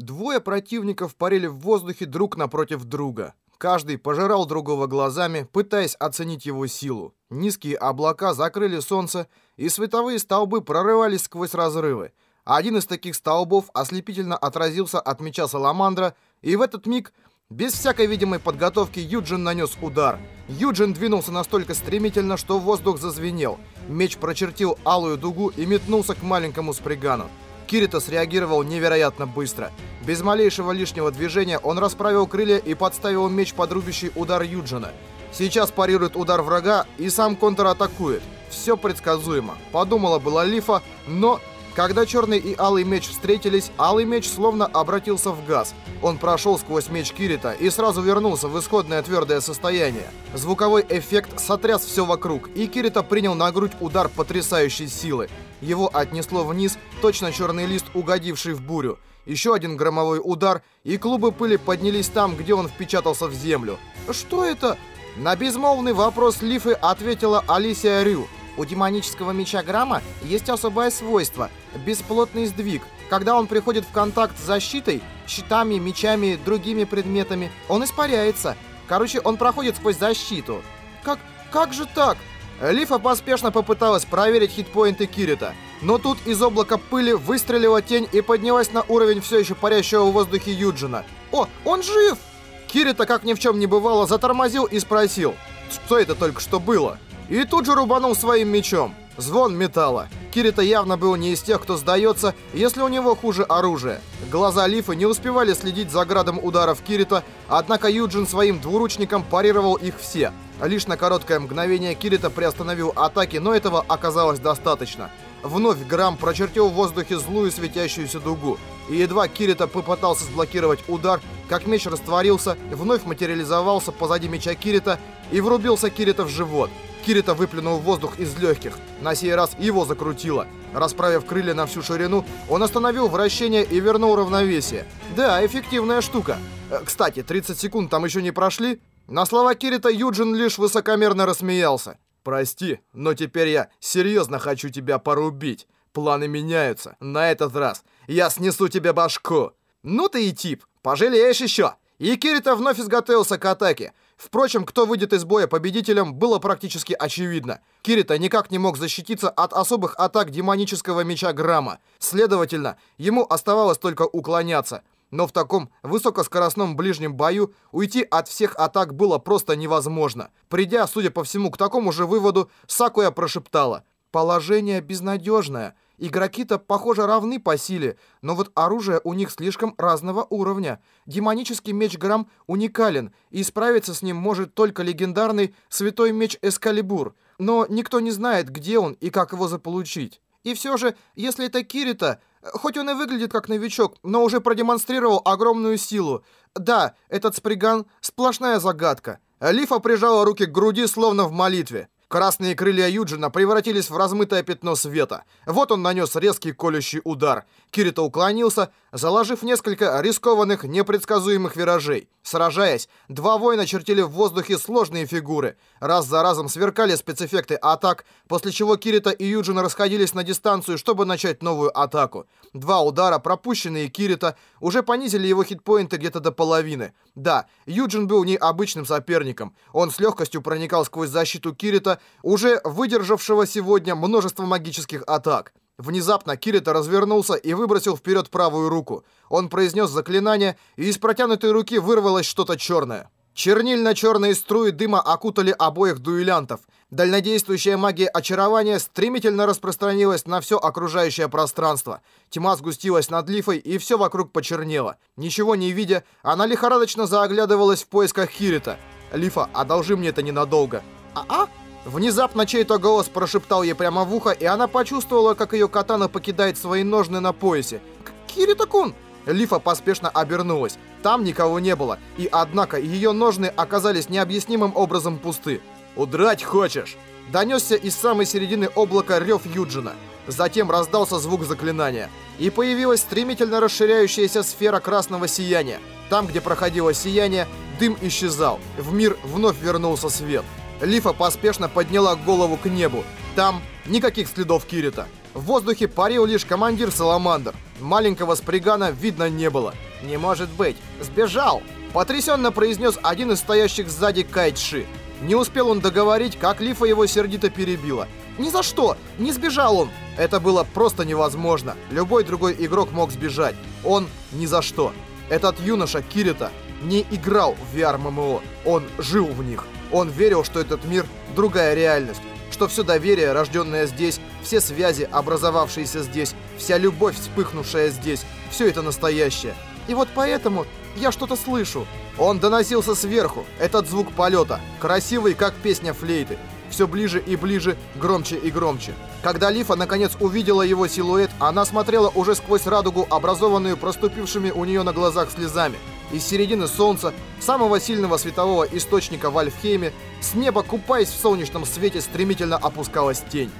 Двое противников парили в воздухе друг напротив друга. Каждый пожирал другого глазами, пытаясь оценить его силу. Низкие облака закрыли солнце, и световые столбы прорывались сквозь разрывы. Один из таких столбов ослепительно отразился от меча Саламандра, и в этот миг, без всякой видимой подготовки, Юджин нанес удар. Юджин двинулся настолько стремительно, что воздух зазвенел. Меч прочертил алую дугу и метнулся к маленькому спригану. Кирита среагировал невероятно быстро. Без малейшего лишнего движения он расправил крылья и подставил меч под рубящий удар Юджина. Сейчас парирует удар врага и сам контратакует. Все предсказуемо. Подумала была Лифа, но когда черный и алый меч встретились, алый меч словно обратился в газ. Он прошел сквозь меч Кирита и сразу вернулся в исходное твердое состояние. Звуковой эффект сотряс все вокруг, и Кирита принял на грудь удар потрясающей силы. Его отнесло вниз, точно черный лист, угодивший в бурю. Еще один громовой удар, и клубы пыли поднялись там, где он впечатался в землю. «Что это?» На безмолвный вопрос Лифы ответила Алисия Рю. У демонического меча Грамма есть особое свойство – бесплотный сдвиг. Когда он приходит в контакт с защитой, щитами, мечами, другими предметами, он испаряется. Короче, он проходит сквозь защиту. Как, как же так? Лифа поспешно попыталась проверить хитпоинты Кирита. Но тут из облака пыли выстрелила тень и поднялась на уровень все еще парящего в воздухе Юджина. «О, он жив!» Кирита, как ни в чем не бывало, затормозил и спросил, что это только что было. И тут же рубанул своим мечом. Звон металла. Кирита явно был не из тех, кто сдается, если у него хуже оружие. Глаза Лифы не успевали следить за градом ударов Кирита, однако Юджин своим двуручником парировал их все. Лишь на короткое мгновение Кирита приостановил атаки, но этого оказалось достаточно. Вновь Грамм прочертил в воздухе злую светящуюся дугу. И едва Кирита попытался сблокировать удар, как меч растворился, вновь материализовался позади меча Кирита и врубился Кирита в живот. Кирита выплюнул воздух из легких. На сей раз его закрутило. Расправив крылья на всю ширину, он остановил вращение и вернул равновесие. Да, эффективная штука. Э, кстати, 30 секунд там еще не прошли. На слова Кирита Юджин лишь высокомерно рассмеялся. «Прости, но теперь я серьезно хочу тебя порубить. Планы меняются. На этот раз я снесу тебе башку». «Ну ты и тип. Пожалеешь еще». И Кирита вновь изготовился к атаке. Впрочем, кто выйдет из боя победителем, было практически очевидно. Кирита никак не мог защититься от особых атак демонического меча Грамма. Следовательно, ему оставалось только уклоняться. Но в таком высокоскоростном ближнем бою уйти от всех атак было просто невозможно. Придя, судя по всему, к такому же выводу, Сакуя прошептала «Положение безнадежное». Игроки-то, похоже, равны по силе, но вот оружие у них слишком разного уровня. Демонический меч Грам уникален, и справиться с ним может только легендарный Святой Меч Эскалибур. Но никто не знает, где он и как его заполучить. И все же, если это Кирита, хоть он и выглядит как новичок, но уже продемонстрировал огромную силу. Да, этот Сприган — сплошная загадка. Лифа прижала руки к груди, словно в молитве. Красные крылья Юджина превратились в размытое пятно света. Вот он нанес резкий колющий удар. Кирита уклонился, заложив несколько рискованных, непредсказуемых виражей. Сражаясь, два воина чертили в воздухе сложные фигуры. Раз за разом сверкали спецэффекты атак, после чего Кирита и Юджин расходились на дистанцию, чтобы начать новую атаку. Два удара, пропущенные Кирита, уже понизили его хитпоинты где-то до половины. Да, Юджин был необычным соперником. Он с легкостью проникал сквозь защиту Кирита, уже выдержавшего сегодня множество магических атак. Внезапно Кирита развернулся и выбросил вперед правую руку. Он произнес заклинание, и из протянутой руки вырвалось что-то черное. Чернильно-черные струи дыма окутали обоих дуэлянтов. Дальнодействующая магия очарования стремительно распространилась на все окружающее пространство. Тьма сгустилась над лифой, и все вокруг почернело. Ничего не видя, она лихорадочно заоглядывалась в поисках Кирита. «Лифа, одолжи мне это ненадолго». «А-а?» Внезапно чей-то голос прошептал ей прямо в ухо, и она почувствовала, как ее катана покидает свои ножны на поясе. «Кирита-кун!» Лифа поспешно обернулась. Там никого не было, и однако ее ножны оказались необъяснимым образом пусты. «Удрать хочешь?» Донесся из самой середины облака рев Юджина. Затем раздался звук заклинания. И появилась стремительно расширяющаяся сфера красного сияния. Там, где проходило сияние, дым исчезал. В мир вновь вернулся свет. Лифа поспешно подняла голову к небу. Там никаких следов Кирита. В воздухе парил лишь командир Саламандр. Маленького Спригана видно не было. «Не может быть! Сбежал!» Потрясенно произнес один из стоящих сзади Кайтши. Не успел он договорить, как Лифа его сердито перебила. «Ни за что! Не сбежал он!» Это было просто невозможно. Любой другой игрок мог сбежать. Он ни за что. Этот юноша Кирита не играл в VR-ММО. Он жил в них. Он верил, что этот мир — другая реальность. Что все доверие, рожденное здесь, все связи, образовавшиеся здесь, вся любовь, вспыхнувшая здесь, все это настоящее. И вот поэтому я что-то слышу. Он доносился сверху, этот звук полета, красивый, как песня флейты. Все ближе и ближе, громче и громче. Когда Лифа наконец увидела его силуэт, она смотрела уже сквозь радугу, образованную проступившими у нее на глазах слезами. Из середины солнца, самого сильного светового источника в Альфхейме, с неба, купаясь в солнечном свете, стремительно опускалась тень.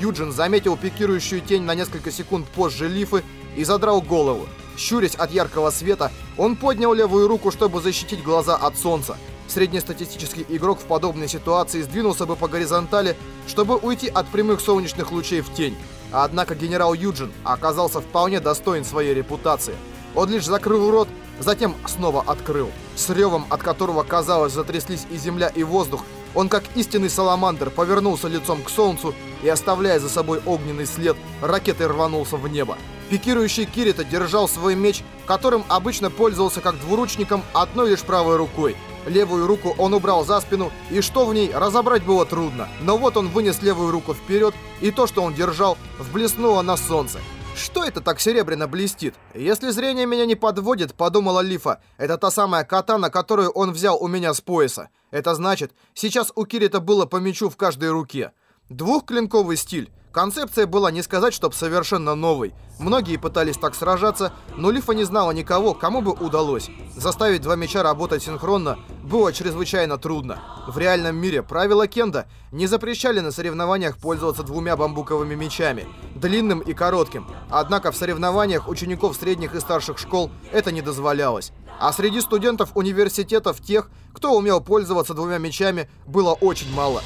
Юджин заметил пикирующую тень на несколько секунд позже Лифы и задрал голову. Щурясь от яркого света, он поднял левую руку, чтобы защитить глаза от солнца. Среднестатистический игрок в подобной ситуации сдвинулся бы по горизонтали, чтобы уйти от прямых солнечных лучей в тень. Однако генерал Юджин оказался вполне достоин своей репутации. Он лишь закрыл рот, затем снова открыл. С ревом, от которого, казалось, затряслись и земля, и воздух, он, как истинный саламандр, повернулся лицом к солнцу и, оставляя за собой огненный след, ракетой рванулся в небо. Пикирующий Кирита держал свой меч, которым обычно пользовался как двуручником одной лишь правой рукой. Левую руку он убрал за спину, и что в ней, разобрать было трудно. Но вот он вынес левую руку вперед, и то, что он держал, вблеснуло на солнце. Что это так серебряно блестит? Если зрение меня не подводит, подумала Лифа, это та самая катана, которую он взял у меня с пояса. Это значит, сейчас у Кирита было по мечу в каждой руке. Двухклинковый стиль. Концепция была не сказать, чтоб совершенно новой. Многие пытались так сражаться, но Лифа не знала никого, кому бы удалось. Заставить два меча работать синхронно было чрезвычайно трудно. В реальном мире правила кенда не запрещали на соревнованиях пользоваться двумя бамбуковыми мечами, длинным и коротким. Однако в соревнованиях учеников средних и старших школ это не дозволялось. А среди студентов университетов тех, кто умел пользоваться двумя мечами, было очень мало.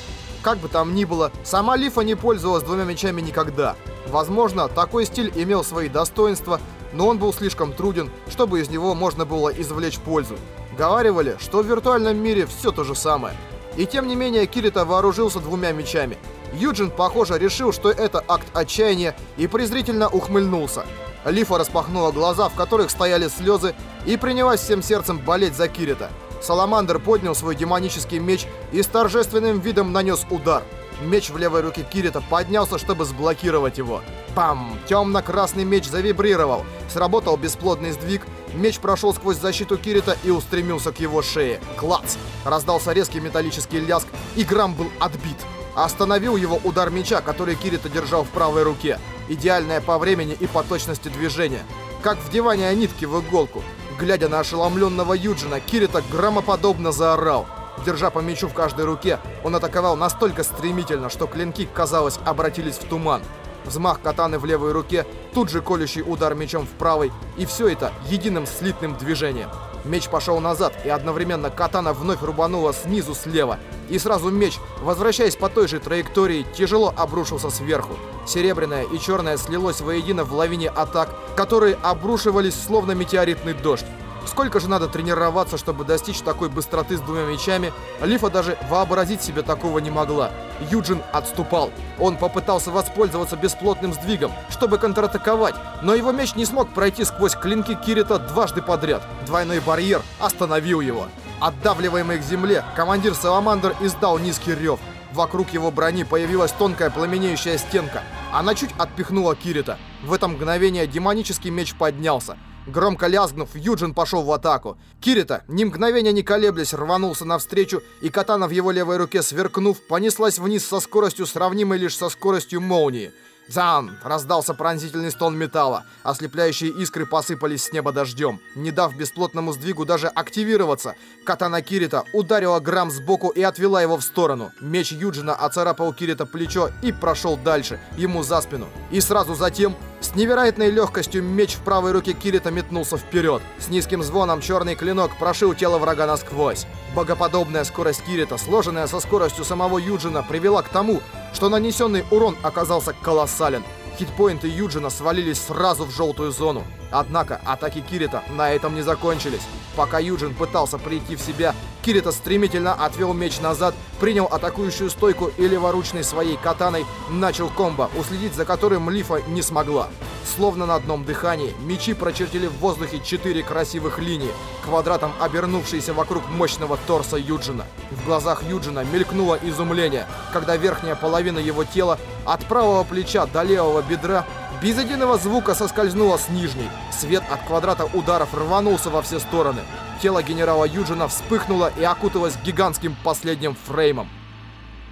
Как бы там ни было, сама Лифа не пользовалась двумя мечами никогда. Возможно, такой стиль имел свои достоинства, но он был слишком труден, чтобы из него можно было извлечь пользу. Говаривали, что в виртуальном мире все то же самое. И тем не менее Кирита вооружился двумя мечами. Юджин, похоже, решил, что это акт отчаяния и презрительно ухмыльнулся. Лифа распахнула глаза, в которых стояли слезы, и принялась всем сердцем болеть за Кирита. Саламандр поднял свой демонический меч и с торжественным видом нанес удар. Меч в левой руке Кирита поднялся, чтобы сблокировать его. Пам! Темно-красный меч завибрировал. Сработал бесплодный сдвиг. Меч прошел сквозь защиту Кирита и устремился к его шее. Клац! Раздался резкий металлический лязг, и Грам был отбит. Остановил его удар меча, который Кирита держал в правой руке. Идеальная по времени и по точности движения. Как вдевание нитки в иголку. Глядя на ошеломленного Юджина, Кирита громоподобно заорал. Держа по мечу в каждой руке, он атаковал настолько стремительно, что клинки, казалось, обратились в туман. Взмах катаны в левой руке, тут же колющий удар мечом в правой, и все это единым слитным движением. Меч пошел назад, и одновременно катана вновь рубанула снизу слева. И сразу меч, возвращаясь по той же траектории, тяжело обрушился сверху. Серебряное и черное слилось воедино в лавине атак, которые обрушивались словно метеоритный дождь. Сколько же надо тренироваться, чтобы достичь такой быстроты с двумя мечами, Лифа даже вообразить себе такого не могла. Юджин отступал. Он попытался воспользоваться бесплотным сдвигом, чтобы контратаковать, но его меч не смог пройти сквозь клинки Кирита дважды подряд. Двойной барьер остановил его. Отдавливаемый к земле, командир Саламандр издал низкий рев. Вокруг его брони появилась тонкая пламенеющая стенка. Она чуть отпихнула Кирита. В это мгновение демонический меч поднялся. Громко лязгнув, Юджин пошел в атаку. Кирита, ни мгновения не колеблясь, рванулся навстречу, и катана в его левой руке, сверкнув, понеслась вниз со скоростью, сравнимой лишь со скоростью молнии. «Зан!» — раздался пронзительный стон металла. Ослепляющие искры посыпались с неба дождем. Не дав бесплотному сдвигу даже активироваться, катана Кирита ударила Грамм сбоку и отвела его в сторону. Меч Юджина оцарапал Кирита плечо и прошел дальше, ему за спину. И сразу затем с невероятной легкостью меч в правой руке Кирита метнулся вперед. С низким звоном черный клинок прошил тело врага насквозь. Богоподобная скорость Кирита, сложенная со скоростью самого Юджина, привела к тому, что нанесенный урон оказался колоссален. Хитпоинты Юджина свалились сразу в желтую зону. Однако атаки Кирита на этом не закончились. Пока Юджин пытался прийти в себя, Кирита стремительно отвел меч назад, принял атакующую стойку и леворучной своей катаной начал комбо, уследить за которым Лифа не смогла. Словно на одном дыхании, мечи прочертили в воздухе четыре красивых линии, квадратом обернувшиеся вокруг мощного торса Юджина. В глазах Юджина мелькнуло изумление, когда верхняя половина его тела от правого плеча до левого бедра без единого звука соскользнула с нижней. Свет от квадрата ударов рванулся во все стороны. Тело генерала Юджина вспыхнуло и окуталось гигантским последним фреймом.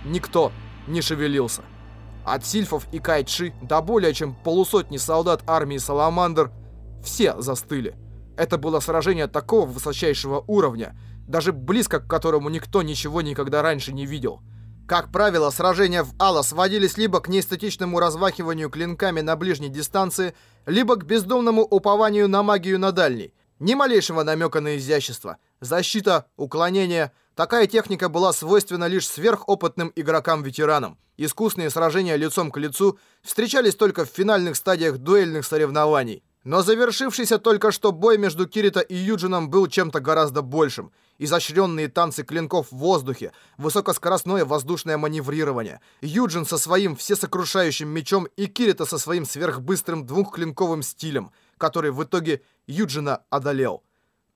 Никто не шевелился. От сильфов и кайтши до более чем полусотни солдат армии Саламандр все застыли. Это было сражение такого высочайшего уровня, даже близко к которому никто ничего никогда раньше не видел. Как правило, сражения в Алла сводились либо к неэстетичному размахиванию клинками на ближней дистанции, либо к бездумному упованию на магию на дальней. Ни малейшего намека на изящество. Защита, уклонение. Такая техника была свойственна лишь сверхопытным игрокам-ветеранам. Искусные сражения лицом к лицу встречались только в финальных стадиях дуэльных соревнований. Но завершившийся только что бой между Кирита и Юджином был чем-то гораздо большим. Изощренные танцы клинков в воздухе, высокоскоростное воздушное маневрирование. Юджин со своим всесокрушающим мечом и Кирита со своим сверхбыстрым двухклинковым стилем, который в итоге Юджина одолел.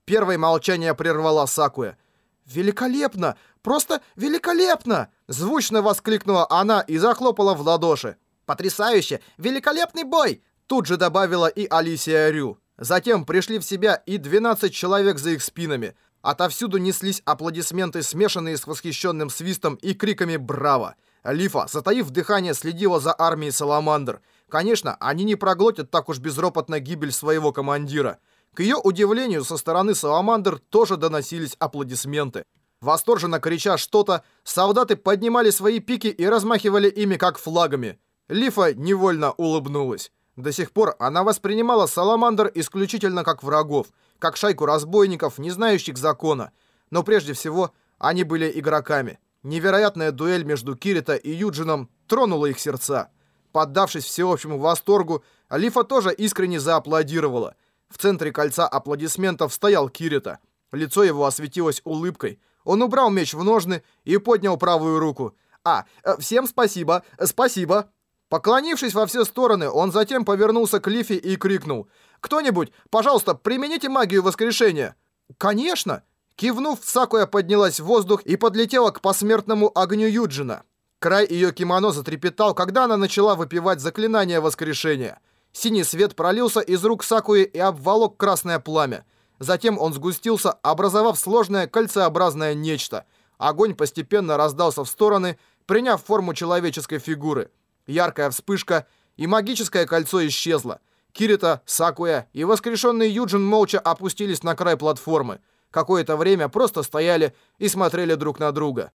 Первое молчание прервала Сакуя. «Великолепно! Просто великолепно!» Звучно воскликнула она и захлопала в ладоши. «Потрясающе! Великолепный бой!» Тут же добавила и Алисия Рю. Затем пришли в себя и 12 человек за их спинами. Отовсюду неслись аплодисменты, смешанные с восхищенным свистом и криками «Браво!». Лифа, затаив дыхание, следила за армией Саламандр. Конечно, они не проглотят так уж безропотно гибель своего командира. К ее удивлению, со стороны Саламандр тоже доносились аплодисменты. Восторженно крича что-то, солдаты поднимали свои пики и размахивали ими как флагами. Лифа невольно улыбнулась. До сих пор она воспринимала Саламандр исключительно как врагов, как шайку разбойников, не знающих закона. Но прежде всего, они были игроками. Невероятная дуэль между Кирита и Юджином тронула их сердца. Поддавшись всеобщему восторгу, Лифа тоже искренне зааплодировала. В центре кольца аплодисментов стоял Кирита. Лицо его осветилось улыбкой. Он убрал меч в ножны и поднял правую руку. «А, э, всем спасибо, спасибо!» Поклонившись во все стороны, он затем повернулся к Лифи и крикнул. «Кто-нибудь, пожалуйста, примените магию воскрешения!» «Конечно!» Кивнув, Сакуя поднялась в воздух и подлетела к посмертному огню Юджина. Край ее кимоно затрепетал, когда она начала выпивать заклинание воскрешения. Синий свет пролился из рук Сакуи и обволок красное пламя. Затем он сгустился, образовав сложное кольцеобразное нечто. Огонь постепенно раздался в стороны, приняв форму человеческой фигуры. Яркая вспышка, и магическое кольцо исчезло. Кирита, Сакуя и воскрешенный Юджин молча опустились на край платформы. Какое-то время просто стояли и смотрели друг на друга.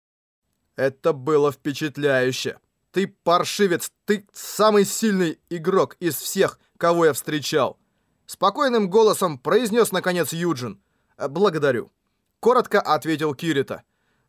Это было впечатляюще. Ты паршивец, ты самый сильный игрок из всех, кого я встречал. Спокойным голосом произнес наконец Юджин. Благодарю. Коротко ответил Кирита.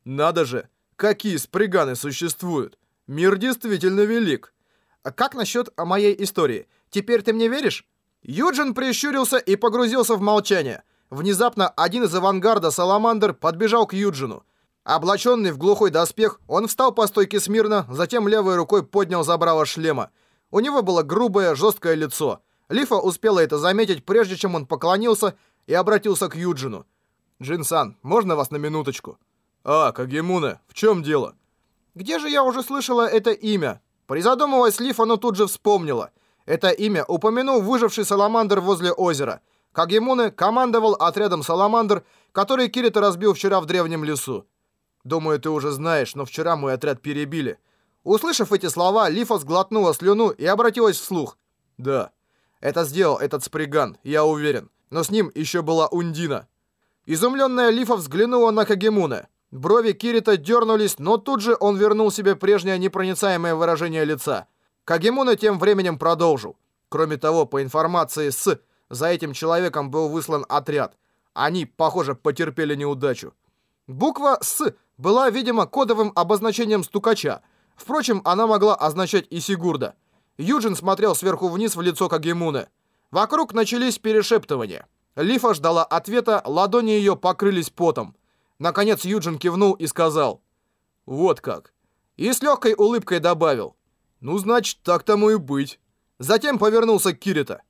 Надо же, какие сприганы существуют. Мир действительно велик. А как насчет моей истории? Теперь ты мне веришь? Юджин прищурился и погрузился в молчание. Внезапно один из авангарда Саламандр подбежал к Юджину. Облаченный в глухой доспех, он встал по стойке смирно, затем левой рукой поднял забрало шлема. У него было грубое, жесткое лицо. Лифа успела это заметить, прежде чем он поклонился и обратился к Юджину. «Джин-сан, можно вас на минуточку?» «А, Кагемуне, в чем дело?» Где же я уже слышала это имя? Призадумываясь, Лиф оно тут же вспомнила. Это имя упомянул выживший Саламандр возле озера. Кагемуне командовал отрядом Саламандр, который Кирита разбил вчера в древнем лесу. Думаю, ты уже знаешь, но вчера мой отряд перебили. Услышав эти слова, Лифа сглотнула слюну и обратилась вслух. Да, это сделал этот сприган, я уверен. Но с ним еще была Ундина. Изумленная Лифа взглянула на Кагемуне. Брови Кирита дернулись, но тут же он вернул себе прежнее непроницаемое выражение лица. Кагемуна тем временем продолжил. Кроме того, по информации с, за этим человеком был выслан отряд. Они, похоже, потерпели неудачу. Буква «С» была, видимо, кодовым обозначением стукача. Впрочем, она могла означать и Сигурда. Юджин смотрел сверху вниз в лицо Кагемуны. Вокруг начались перешептывания. Лифа ждала ответа, ладони ее покрылись потом. Наконец Юджин кивнул и сказал «Вот как». И с легкой улыбкой добавил «Ну, значит, так тому и быть». Затем повернулся к Кирита.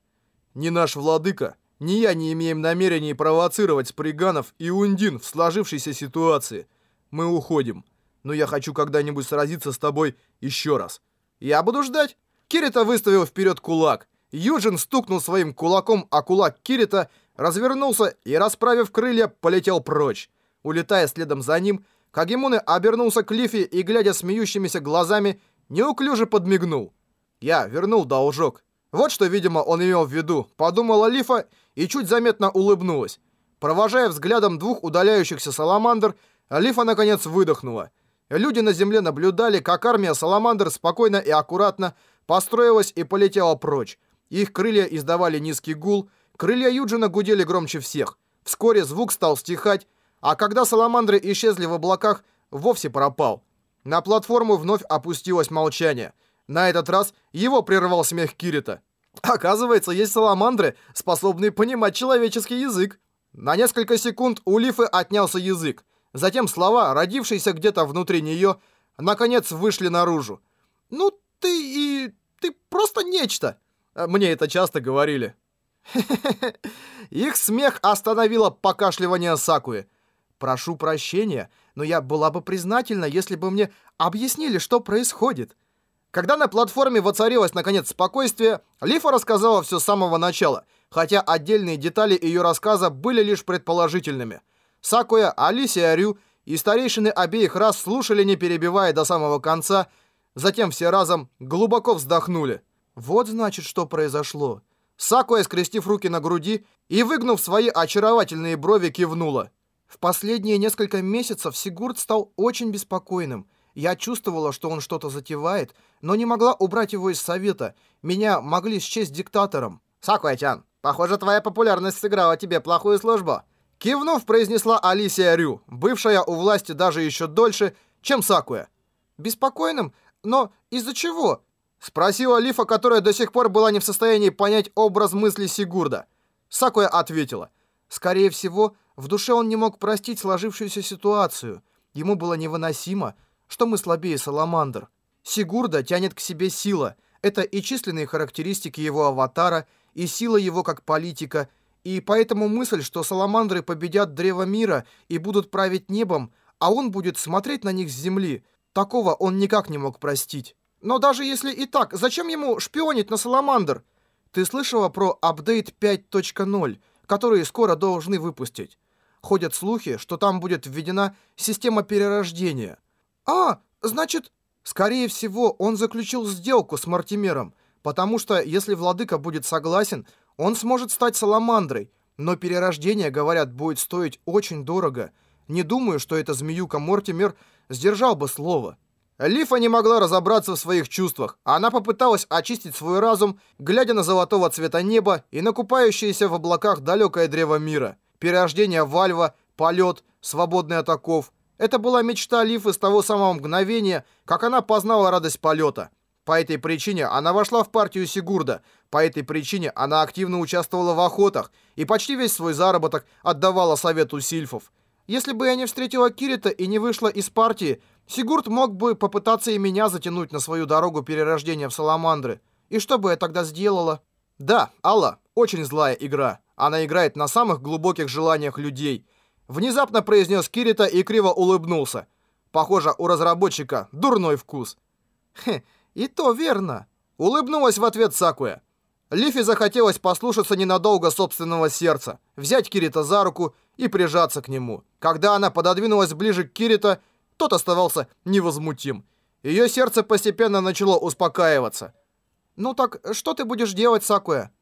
«Не наш владыка, ни я не имеем намерения провоцировать Сприганов и Ундин в сложившейся ситуации. Мы уходим. Но я хочу когда-нибудь сразиться с тобой еще раз. Я буду ждать». Кирита выставил вперед кулак. Юджин стукнул своим кулаком, а кулак Кирита развернулся и, расправив крылья, полетел прочь. Улетая следом за ним, Кагемуны обернулся к Лифи и, глядя смеющимися глазами, неуклюже подмигнул. Я вернул должок. Вот что, видимо, он имел в виду, подумала Лифа и чуть заметно улыбнулась. Провожая взглядом двух удаляющихся саламандр, Лифа наконец выдохнула. Люди на земле наблюдали, как армия саламандр спокойно и аккуратно построилась и полетела прочь. Их крылья издавали низкий гул, крылья Юджина гудели громче всех. Вскоре звук стал стихать, а когда саламандры исчезли в облаках, вовсе пропал. На платформу вновь опустилось молчание. На этот раз его прервал смех Кирита. Оказывается, есть саламандры, способные понимать человеческий язык. На несколько секунд у Лифы отнялся язык. Затем слова, родившиеся где-то внутри нее, наконец вышли наружу. «Ну ты и... ты просто нечто!» Мне это часто говорили. Их смех остановило покашливание Сакуи. Прошу прощения, но я была бы признательна, если бы мне объяснили, что происходит. Когда на платформе воцарилось, наконец, спокойствие, Лифа рассказала все с самого начала, хотя отдельные детали ее рассказа были лишь предположительными. Сакуя, Алисия Рю и старейшины обеих рас слушали, не перебивая до самого конца, затем все разом глубоко вздохнули. Вот значит, что произошло. Сакуя, скрестив руки на груди и выгнув свои очаровательные брови, кивнула. В последние несколько месяцев Сигурд стал очень беспокойным. Я чувствовала, что он что-то затевает, но не могла убрать его из совета. Меня могли счесть диктатором. «Сакуя-чан, похоже, твоя популярность сыграла тебе плохую службу». Кивнув, произнесла Алисия Рю, бывшая у власти даже еще дольше, чем Сакуя. «Беспокойным? Но из-за чего?» Спросила Лифа, которая до сих пор была не в состоянии понять образ мысли Сигурда. Сакуя ответила. «Скорее всего, в душе он не мог простить сложившуюся ситуацию. Ему было невыносимо, что мы слабее Саламандр. Сигурда тянет к себе сила. Это и численные характеристики его аватара, и сила его как политика, и поэтому мысль, что Саламандры победят Древо Мира и будут править небом, а он будет смотреть на них с земли, такого он никак не мог простить. Но даже если и так, зачем ему шпионить на Саламандр? Ты слышала про апдейт 5.0, который скоро должны выпустить? Ходят слухи, что там будет введена система перерождения. А, значит, скорее всего, он заключил сделку с Мартимером, потому что если владыка будет согласен, он сможет стать саламандрой. Но перерождение, говорят, будет стоить очень дорого. Не думаю, что эта змеюка Мортимер сдержал бы слово. Лифа не могла разобраться в своих чувствах. Она попыталась очистить свой разум, глядя на золотого цвета неба и на купающееся в облаках далекое древо мира перерождение Вальва, полет, свободный от оков. Это была мечта Лифы с того самого мгновения, как она познала радость полета. По этой причине она вошла в партию Сигурда. По этой причине она активно участвовала в охотах и почти весь свой заработок отдавала совету сильфов. Если бы я не встретила Кирита и не вышла из партии, Сигурд мог бы попытаться и меня затянуть на свою дорогу перерождения в Саламандры. И что бы я тогда сделала? Да, Алла, очень злая игра. Она играет на самых глубоких желаниях людей. Внезапно произнес Кирита и криво улыбнулся. Похоже, у разработчика дурной вкус. Хе, и то верно. Улыбнулась в ответ Сакуя. Лифи захотелось послушаться ненадолго собственного сердца, взять Кирита за руку и прижаться к нему. Когда она пододвинулась ближе к Кирита, тот оставался невозмутим. Ее сердце постепенно начало успокаиваться. «Ну так что ты будешь делать, Сакуя?»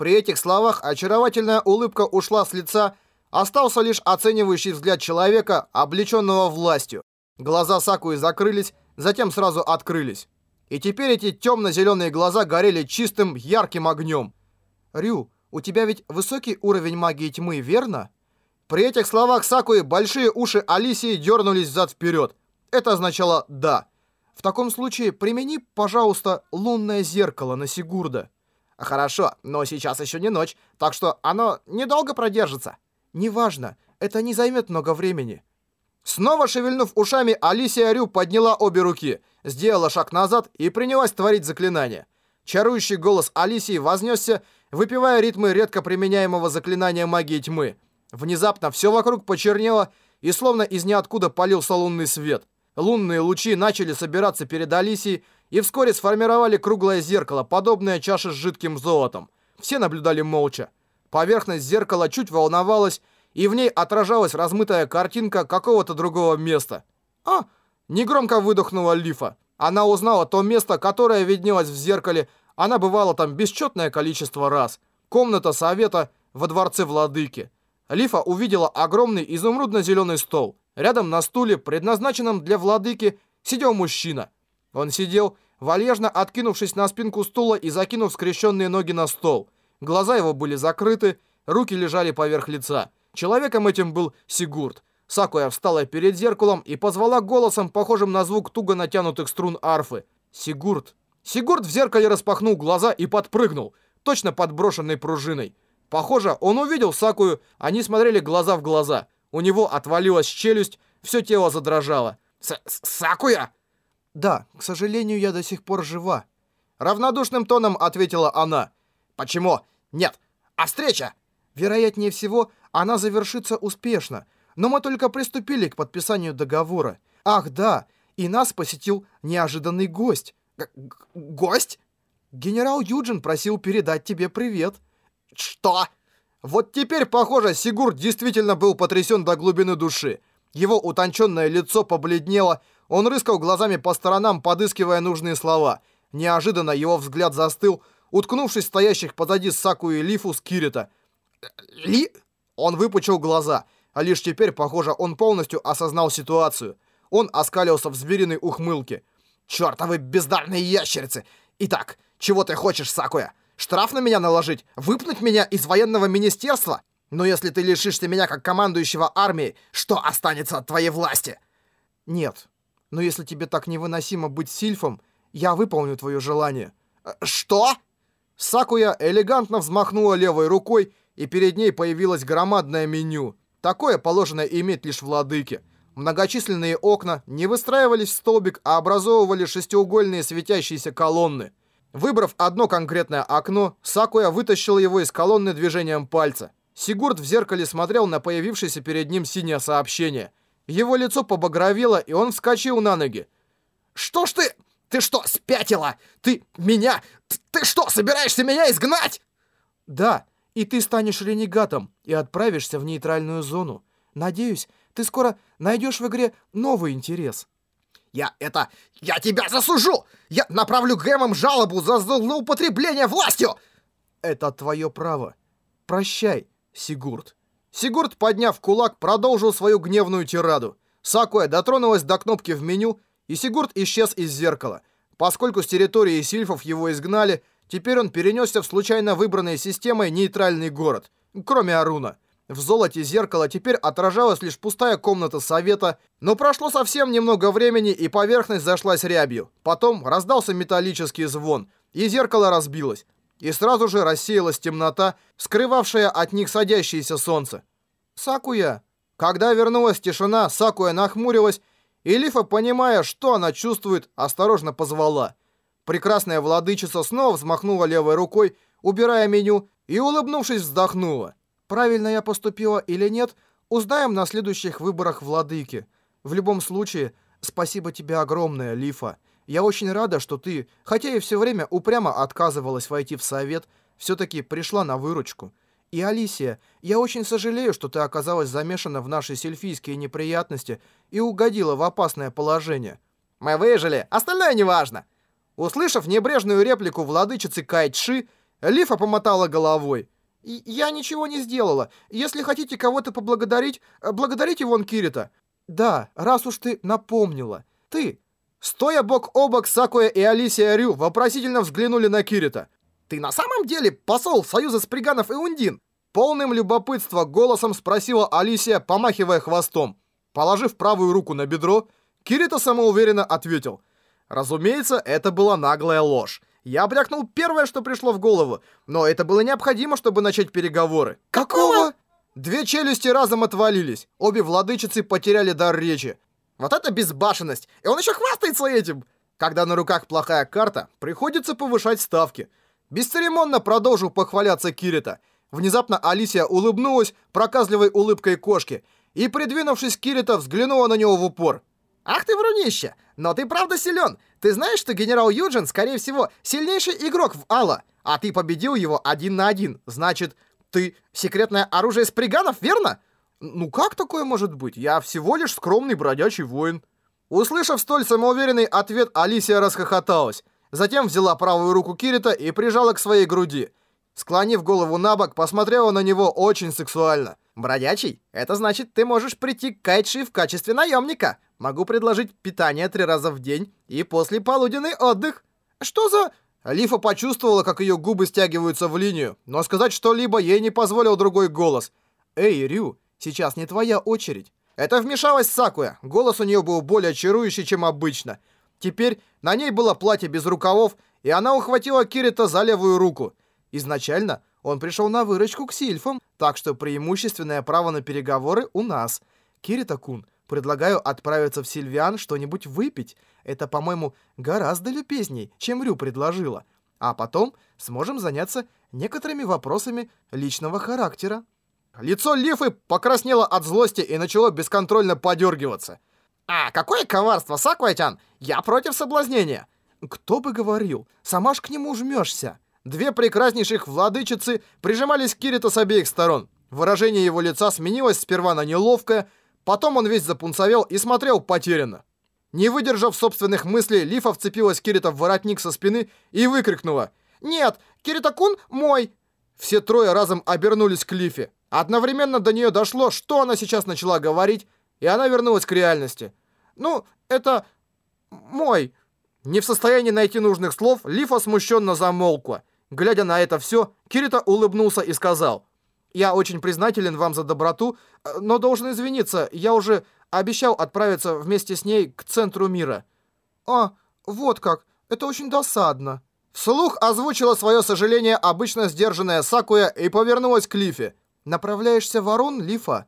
При этих словах очаровательная улыбка ушла с лица, остался лишь оценивающий взгляд человека, облеченного властью. Глаза Сакуи закрылись, затем сразу открылись. И теперь эти темно-зеленые глаза горели чистым, ярким огнем. «Рю, у тебя ведь высокий уровень магии тьмы, верно?» При этих словах Сакуи большие уши Алисии дернулись взад-вперед. Это означало «да». В таком случае примени, пожалуйста, лунное зеркало на Сигурда. Хорошо, но сейчас еще не ночь, так что оно недолго продержится. Неважно, это не займет много времени. Снова шевельнув ушами, Алисия Рю подняла обе руки, сделала шаг назад и принялась творить заклинание. Чарующий голос Алисии вознесся, выпивая ритмы редко применяемого заклинания магии тьмы. Внезапно все вокруг почернело, и словно из ниоткуда полился лунный свет. Лунные лучи начали собираться перед Алисией и вскоре сформировали круглое зеркало, подобное чаше с жидким золотом. Все наблюдали молча. Поверхность зеркала чуть волновалась, и в ней отражалась размытая картинка какого-то другого места. «А!» — негромко выдохнула Лифа. Она узнала то место, которое виднелось в зеркале. Она бывала там бесчетное количество раз. Комната совета во дворце владыки. Лифа увидела огромный изумрудно-зеленый стол. Рядом на стуле, предназначенном для владыки, сидел мужчина. Он сидел, вальяжно откинувшись на спинку стула и закинув скрещенные ноги на стол. Глаза его были закрыты, руки лежали поверх лица. Человеком этим был Сигурд. Сакуя встала перед зеркалом и позвала голосом, похожим на звук туго натянутых струн арфы. «Сигурд!» Сигурд в зеркале распахнул глаза и подпрыгнул, точно подброшенной пружиной. Похоже, он увидел Сакую, они смотрели глаза в глаза. У него отвалилась челюсть, все тело задрожало. С «Сакуя!» «Да, к сожалению, я до сих пор жива». Равнодушным тоном ответила она. «Почему? Нет. А встреча?» «Вероятнее всего, она завершится успешно, но мы только приступили к подписанию договора. Ах, да, и нас посетил неожиданный гость». «Гость?» «Генерал Юджин просил передать тебе привет». «Что?» Вот теперь, похоже, Сигурд действительно был потрясен до глубины души. Его утонченное лицо побледнело, он рыскал глазами по сторонам, подыскивая нужные слова. Неожиданно его взгляд застыл, уткнувшись стоящих позади Саку и Лифу с Кирита. «Ли?» Он выпучил глаза, а лишь теперь, похоже, он полностью осознал ситуацию. Он оскалился в звериной ухмылке. «Чёртовы бездарные ящерицы! Итак, чего ты хочешь, Сакуя? Штраф на меня наложить? Выпнуть меня из военного министерства? Но если ты лишишься меня как командующего армией, что останется от твоей власти?» «Нет. Но если тебе так невыносимо быть сильфом, я выполню твое желание». «Э, «Что?» Сакуя элегантно взмахнула левой рукой, и перед ней появилось громадное меню. Такое положено иметь лишь владыке. Многочисленные окна не выстраивались в столбик, а образовывали шестиугольные светящиеся колонны. Выбрав одно конкретное окно, Сакуя вытащил его из колонны движением пальца. Сигурд в зеркале смотрел на появившееся перед ним синее сообщение. Его лицо побагровело, и он вскочил на ноги. «Что ж ты... Ты что, спятила? Ты меня... Ты что, собираешься меня изгнать?» «Да, и ты станешь ренегатом и отправишься в нейтральную зону. Надеюсь, ты скоро найдешь в игре новый интерес». Я это... Я тебя засужу! Я направлю Гэмом жалобу за злоупотребление властью!» «Это твое право. Прощай, Сигурд». Сигурд, подняв кулак, продолжил свою гневную тираду. Сакуя дотронулась до кнопки в меню, и Сигурд исчез из зеркала. Поскольку с территории сильфов его изгнали, теперь он перенесся в случайно выбранный системой нейтральный город, кроме Аруна. В золоте зеркала теперь отражалась лишь пустая комната совета, но прошло совсем немного времени, и поверхность зашлась рябью. Потом раздался металлический звон, и зеркало разбилось. И сразу же рассеялась темнота, скрывавшая от них садящееся солнце. «Сакуя!» Когда вернулась тишина, Сакуя нахмурилась, и Лифа, понимая, что она чувствует, осторожно позвала. Прекрасная владычица снова взмахнула левой рукой, убирая меню, и, улыбнувшись, вздохнула. Правильно я поступила или нет, узнаем на следующих выборах владыки. В любом случае, спасибо тебе огромное, Лифа. Я очень рада, что ты, хотя и все время упрямо отказывалась войти в совет, все-таки пришла на выручку. И, Алисия, я очень сожалею, что ты оказалась замешана в наши сельфийские неприятности и угодила в опасное положение. Мы выжили, остальное неважно. Услышав небрежную реплику владычицы Кайтши, Лифа помотала головой. «Я ничего не сделала. Если хотите кого-то поблагодарить, э, благодарите вон Кирита». «Да, раз уж ты напомнила. Ты». Стоя бок о бок, Сакуя и Алисия Рю вопросительно взглянули на Кирита. «Ты на самом деле посол Союза Сприганов и Ундин?» Полным любопытства голосом спросила Алисия, помахивая хвостом. Положив правую руку на бедро, Кирита самоуверенно ответил. Разумеется, это была наглая ложь. Я брякнул первое, что пришло в голову, но это было необходимо, чтобы начать переговоры. Какого? Две челюсти разом отвалились. Обе владычицы потеряли дар речи. Вот это безбашенность! И он еще хвастается этим! Когда на руках плохая карта, приходится повышать ставки. Бесцеремонно продолжил похваляться Кирита. Внезапно Алисия улыбнулась проказливой улыбкой кошки и, придвинувшись к Кирита, взглянула на него в упор. «Ах ты врунище! Но ты правда силен! Ты знаешь, что генерал Юджин, скорее всего, сильнейший игрок в Алла, а ты победил его один на один. Значит, ты секретное оружие с приганов, верно?» «Ну как такое может быть? Я всего лишь скромный бродячий воин». Услышав столь самоуверенный ответ, Алисия расхохоталась. Затем взяла правую руку Кирита и прижала к своей груди. Склонив голову на бок, посмотрела на него очень сексуально. «Бродячий? Это значит, ты можешь прийти к Кайтши в качестве наемника. Могу предложить питание три раза в день и после полуденный отдых». «Что за...» Лифа почувствовала, как ее губы стягиваются в линию, но сказать что-либо ей не позволил другой голос. «Эй, Рю, сейчас не твоя очередь». Это вмешалась Сакуя. Голос у нее был более чарующий, чем обычно. Теперь на ней было платье без рукавов, и она ухватила Кирита за левую руку. Изначально он пришел на выручку к сильфам, так что преимущественное право на переговоры у нас. Кирита-кун, предлагаю отправиться в Сильвиан что-нибудь выпить. Это, по-моему, гораздо любезней, чем Рю предложила. А потом сможем заняться некоторыми вопросами личного характера. Лицо Лифы покраснело от злости и начало бесконтрольно подергиваться. «А, какое коварство, Саквайтян! Я против соблазнения!» «Кто бы говорил, сама ж к нему жмешься!» Две прекраснейших владычицы прижимались к Кирита с обеих сторон. Выражение его лица сменилось сперва на неловкое, потом он весь запунцовел и смотрел потерянно. Не выдержав собственных мыслей, Лифа вцепилась Кирита в воротник со спины и выкрикнула «Нет, Кирита-кун мой!» Все трое разом обернулись к Лифе. Одновременно до нее дошло, что она сейчас начала говорить, и она вернулась к реальности. «Ну, это... мой...» Не в состоянии найти нужных слов, Лифа смущенно замолкла. Глядя на это все, Кирита улыбнулся и сказал, «Я очень признателен вам за доброту, но должен извиниться, я уже обещал отправиться вместе с ней к центру мира». «А, вот как, это очень досадно». Вслух озвучила свое сожаление обычно сдержанная Сакуя и повернулась к Лифе. «Направляешься в Ворон, Лифа?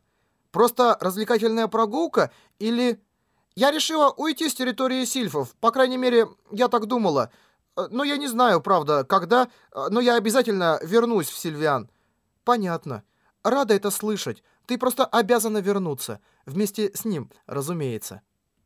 Просто развлекательная прогулка или...» «Я решила уйти с территории сильфов, по крайней мере, я так думала. Но я не знаю, правда, когда, но я обязательно вернусь в Сильвиан». «Понятно. Рада это слышать. Ты просто обязана вернуться. Вместе с ним, разумеется».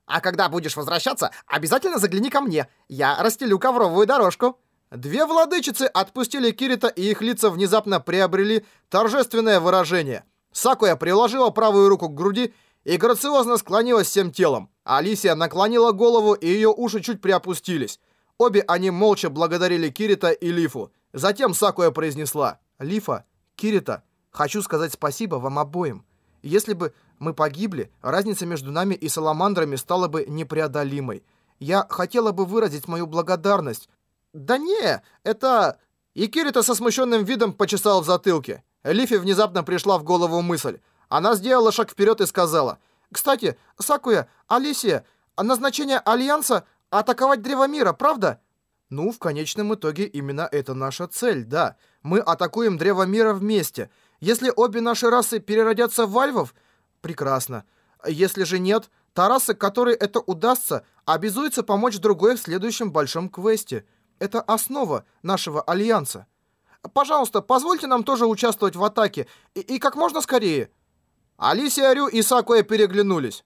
«А когда будешь возвращаться, обязательно загляни ко мне. Я расстелю ковровую дорожку». Две владычицы отпустили Кирита, и их лица внезапно приобрели торжественное выражение. Сакуя приложила правую руку к груди и грациозно склонилась всем телом. Алисия наклонила голову, и ее уши чуть приопустились. Обе они молча благодарили Кирита и Лифу. Затем Сакуя произнесла. «Лифа, Кирита, хочу сказать спасибо вам обоим. Если бы мы погибли, разница между нами и саламандрами стала бы непреодолимой. Я хотела бы выразить мою благодарность, «Да не, это...» И Кирита со смущенным видом почесал в затылке. Лифи внезапно пришла в голову мысль. Она сделала шаг вперед и сказала. «Кстати, Сакуя, Алисия, назначение Альянса — атаковать Древо Мира, правда?» «Ну, в конечном итоге именно это наша цель, да. Мы атакуем Древо Мира вместе. Если обе наши расы переродятся в вальвов, прекрасно. Если же нет, та раса, которой это удастся, обязуется помочь другой в следующем большом квесте». Это основа нашего альянса. Пожалуйста, позвольте нам тоже участвовать в атаке, и, и как можно скорее». Алисия Рю и Сакуя переглянулись.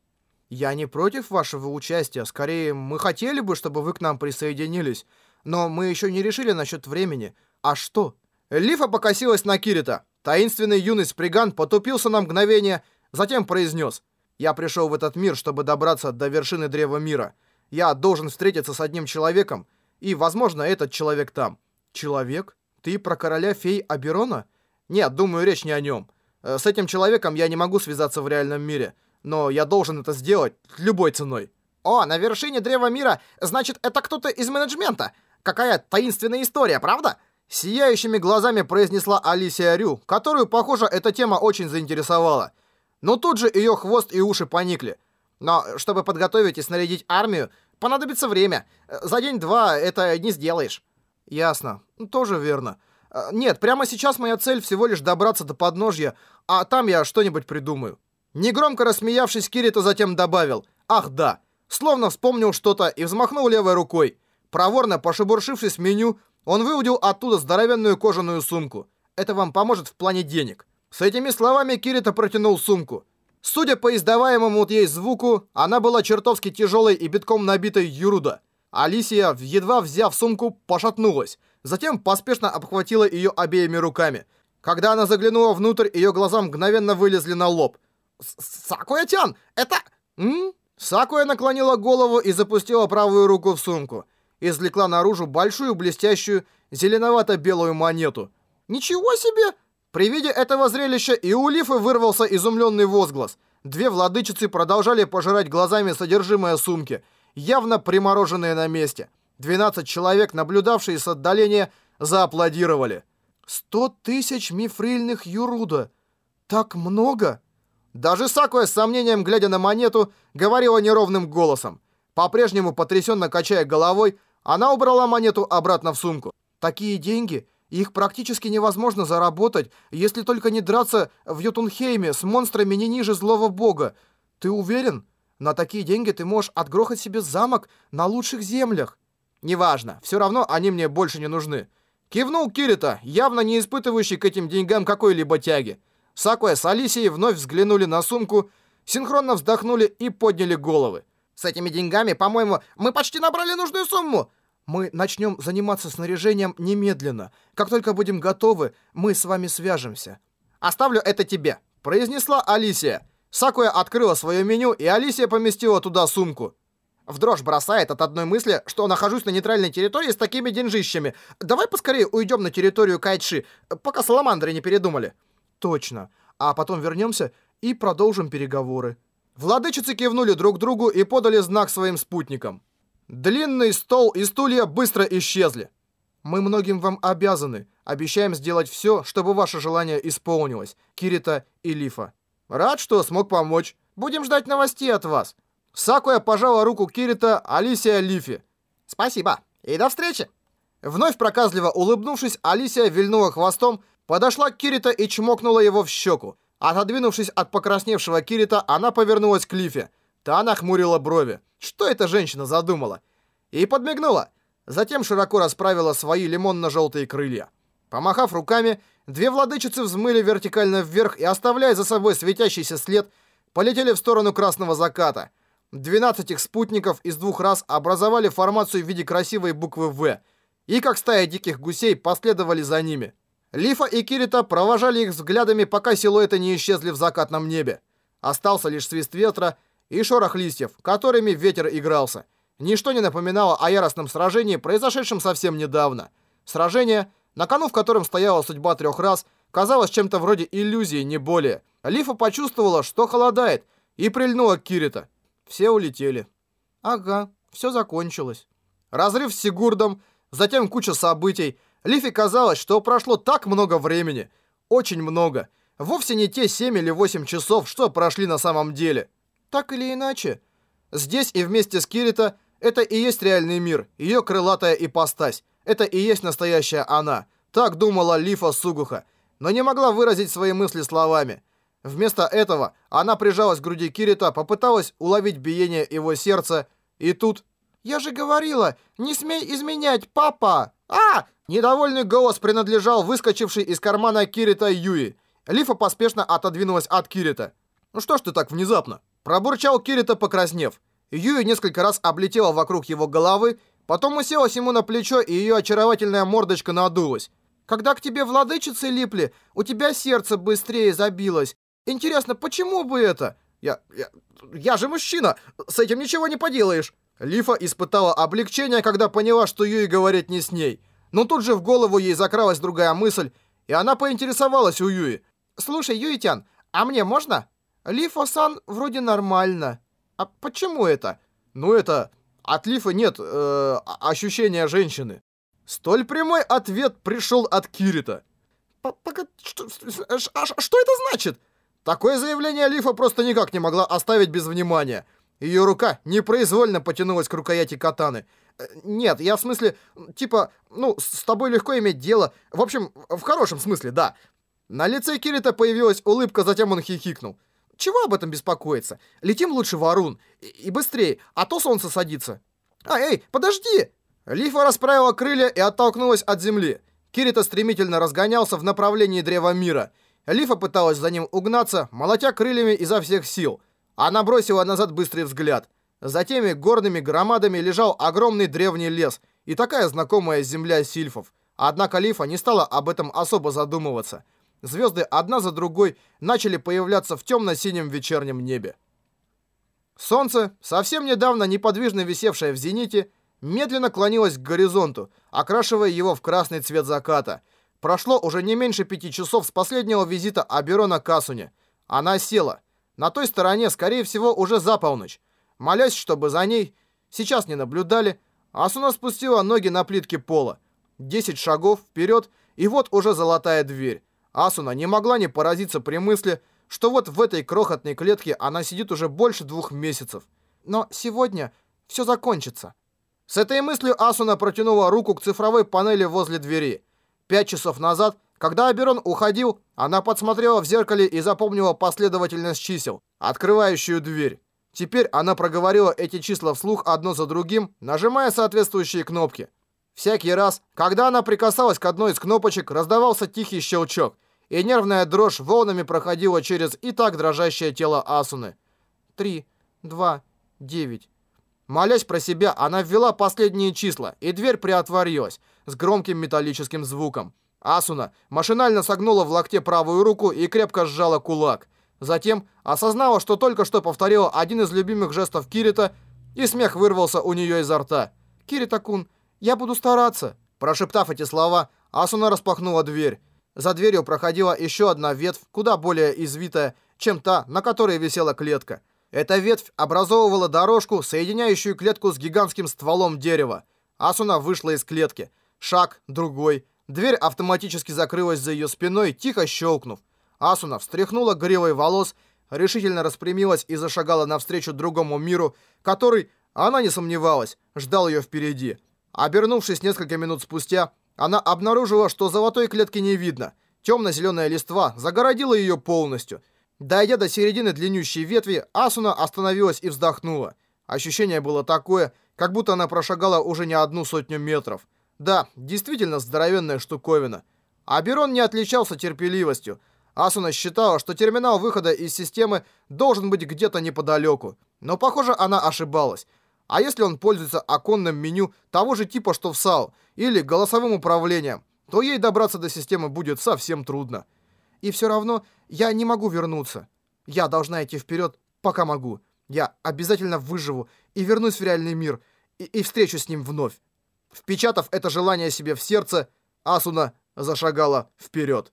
«Я не против вашего участия. Скорее, мы хотели бы, чтобы вы к нам присоединились. Но мы еще не решили насчет времени. А что?» Лифа покосилась на Кирита. Таинственный юный Сприган потупился на мгновение, затем произнес. «Я пришел в этот мир, чтобы добраться до вершины Древа Мира. Я должен встретиться с одним человеком, и, возможно, этот человек там. Человек? Ты про короля фей Аберона? Нет, думаю, речь не о нем. Э, с этим человеком я не могу связаться в реальном мире. Но я должен это сделать любой ценой. О, на вершине Древа Мира, значит, это кто-то из менеджмента. Какая таинственная история, правда? Сияющими глазами произнесла Алисия Рю, которую, похоже, эта тема очень заинтересовала. Но тут же ее хвост и уши поникли. Но чтобы подготовить и снарядить армию, понадобится время. За день-два это не сделаешь». «Ясно. Тоже верно. Нет, прямо сейчас моя цель всего лишь добраться до подножья, а там я что-нибудь придумаю». Негромко рассмеявшись, Кирита затем добавил «Ах, да!» Словно вспомнил что-то и взмахнул левой рукой. Проворно пошебуршившись в меню, он выудил оттуда здоровенную кожаную сумку. Это вам поможет в плане денег. С этими словами Кирита протянул сумку. Судя по издаваемому ей звуку, она была чертовски тяжелой и битком набитой юруда. Алисия, едва взяв сумку, пошатнулась. Затем поспешно обхватила ее обеими руками. Когда она заглянула внутрь, ее глаза мгновенно вылезли на лоб. «Сакуя-тян, это...» «М?» Сакуя наклонила голову и запустила правую руку в сумку. Извлекла наружу большую блестящую зеленовато-белую монету. «Ничего себе!» При виде этого зрелища и у Лифы вырвался изумленный возглас. Две владычицы продолжали пожирать глазами содержимое сумки, явно примороженные на месте. 12 человек, наблюдавшие с отдаления, зааплодировали. «Сто тысяч мифрильных юруда! Так много!» Даже Сакуя с сомнением, глядя на монету, говорила неровным голосом. По-прежнему потрясенно качая головой, она убрала монету обратно в сумку. «Такие деньги их практически невозможно заработать, если только не драться в Ютунхейме с монстрами не ниже злого бога. Ты уверен? На такие деньги ты можешь отгрохать себе замок на лучших землях. Неважно, все равно они мне больше не нужны. Кивнул Кирита, явно не испытывающий к этим деньгам какой-либо тяги. Сакуя с Алисией вновь взглянули на сумку, синхронно вздохнули и подняли головы. «С этими деньгами, по-моему, мы почти набрали нужную сумму!» Мы начнем заниматься снаряжением немедленно. Как только будем готовы, мы с вами свяжемся. Оставлю это тебе, произнесла Алисия. Сакуя открыла свое меню, и Алисия поместила туда сумку. В дрожь бросает от одной мысли, что нахожусь на нейтральной территории с такими деньжищами. Давай поскорее уйдем на территорию Кайши, пока саламандры не передумали. Точно. А потом вернемся и продолжим переговоры. Владычицы кивнули друг другу и подали знак своим спутникам. Длинный стол и стулья быстро исчезли. Мы многим вам обязаны. Обещаем сделать все, чтобы ваше желание исполнилось. Кирита и Лифа. Рад, что смог помочь. Будем ждать новостей от вас. Сакуя пожала руку Кирита, Алисия Лифи. Спасибо. И до встречи. Вновь проказливо улыбнувшись, Алисия вильнула хвостом, подошла к Кирита и чмокнула его в щеку. Отодвинувшись от покрасневшего Кирита, она повернулась к Лифе. Та нахмурила брови. Что эта женщина задумала? И подмигнула. Затем широко расправила свои лимонно-желтые крылья. Помахав руками, две владычицы взмыли вертикально вверх и, оставляя за собой светящийся след, полетели в сторону красного заката. 12 их спутников из двух раз образовали формацию в виде красивой буквы «В», и, как стая диких гусей, последовали за ними. Лифа и Кирита провожали их взглядами, пока силуэты не исчезли в закатном небе. Остался лишь свист ветра — и шорох листьев, которыми ветер игрался. Ничто не напоминало о яростном сражении, произошедшем совсем недавно. Сражение, на кону в котором стояла судьба трех раз, казалось чем-то вроде иллюзии, не более. Лифа почувствовала, что холодает, и прильнула к Кирита. Все улетели. Ага, все закончилось. Разрыв с Сигурдом, затем куча событий. Лифе казалось, что прошло так много времени. Очень много. Вовсе не те 7 или 8 часов, что прошли на самом деле. Так или иначе, здесь и вместе с Кирита это и есть реальный мир, ее крылатая ипостась. Это и есть настоящая она. Так думала Лифа Сугуха, но не могла выразить свои мысли словами. Вместо этого она прижалась к груди Кирита, попыталась уловить биение его сердца, и тут... «Я же говорила, не смей изменять, папа!» «А!» Недовольный голос принадлежал выскочивший из кармана Кирита Юи. Лифа поспешно отодвинулась от Кирита. «Ну что ж ты так внезапно?» Пробурчал Кирита, покраснев. Юи несколько раз облетела вокруг его головы, потом уселась ему на плечо, и ее очаровательная мордочка надулась. «Когда к тебе владычицы липли, у тебя сердце быстрее забилось. Интересно, почему бы это?» «Я... я... я же мужчина! С этим ничего не поделаешь!» Лифа испытала облегчение, когда поняла, что Юи говорит не с ней. Но тут же в голову ей закралась другая мысль, и она поинтересовалась у Юи. «Слушай, Юитян, а мне можно?» Лифа-сан вроде нормально. А почему это? Ну это... От Лифа нет э, ощущения женщины. Столь прямой ответ пришел от Кирита. Пока... Что, а, что это значит? Такое заявление Лифа просто никак не могла оставить без внимания. Ее рука непроизвольно потянулась к рукояти катаны. Э, «Нет, я в смысле, типа, ну, с тобой легко иметь дело. В общем, в хорошем смысле, да». На лице Кирита появилась улыбка, затем он хихикнул. «Чего об этом беспокоиться? Летим лучше в Арун. И, и быстрее, а то солнце садится». «А, эй, подожди!» Лифа расправила крылья и оттолкнулась от земли. Кирита стремительно разгонялся в направлении Древа Мира. Лифа пыталась за ним угнаться, молотя крыльями изо всех сил. Она бросила назад быстрый взгляд. За теми горными громадами лежал огромный древний лес и такая знакомая земля сильфов. Однако Лифа не стала об этом особо задумываться. Звезды одна за другой начали появляться в темно-синем вечернем небе. Солнце, совсем недавно неподвижно висевшее в зените, медленно клонилось к горизонту, окрашивая его в красный цвет заката. Прошло уже не меньше пяти часов с последнего визита Аберона к Асуне. Она села. На той стороне, скорее всего, уже за полночь. Молясь, чтобы за ней сейчас не наблюдали, Асуна спустила ноги на плитке пола. Десять шагов вперед, и вот уже золотая дверь. Асуна не могла не поразиться при мысли, что вот в этой крохотной клетке она сидит уже больше двух месяцев. Но сегодня все закончится. С этой мыслью Асуна протянула руку к цифровой панели возле двери. Пять часов назад, когда Аберон уходил, она подсмотрела в зеркале и запомнила последовательность чисел, открывающую дверь. Теперь она проговорила эти числа вслух одно за другим, нажимая соответствующие кнопки. Всякий раз, когда она прикасалась к одной из кнопочек, раздавался тихий щелчок, и нервная дрожь волнами проходила через и так дрожащее тело Асуны. Три, два, девять. Молясь про себя, она ввела последние числа, и дверь приотворилась с громким металлическим звуком. Асуна машинально согнула в локте правую руку и крепко сжала кулак. Затем осознала, что только что повторила один из любимых жестов Кирита, и смех вырвался у нее изо рта. «Кирита-кун, я буду стараться!» Прошептав эти слова, Асуна распахнула дверь. За дверью проходила еще одна ветвь, куда более извитая, чем та, на которой висела клетка. Эта ветвь образовывала дорожку, соединяющую клетку с гигантским стволом дерева. Асуна вышла из клетки. Шаг, другой. Дверь автоматически закрылась за ее спиной, тихо щелкнув. Асуна встряхнула гривой волос, решительно распрямилась и зашагала навстречу другому миру, который, она не сомневалась, ждал ее впереди. Обернувшись несколько минут спустя, она обнаружила, что золотой клетки не видно. Темно-зеленая листва загородила ее полностью. Дойдя до середины длиннющей ветви, Асуна остановилась и вздохнула. Ощущение было такое, как будто она прошагала уже не одну сотню метров. Да, действительно здоровенная штуковина. Аберон не отличался терпеливостью. Асуна считала, что терминал выхода из системы должен быть где-то неподалеку. Но, похоже, она ошибалась. А если он пользуется оконным меню того же типа, что в САУ, или голосовым управлением, то ей добраться до системы будет совсем трудно. И все равно я не могу вернуться. Я должна идти вперед, пока могу. Я обязательно выживу и вернусь в реальный мир, и, и встречусь с ним вновь. Впечатав это желание себе в сердце, Асуна зашагала вперед.